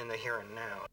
In the here and now.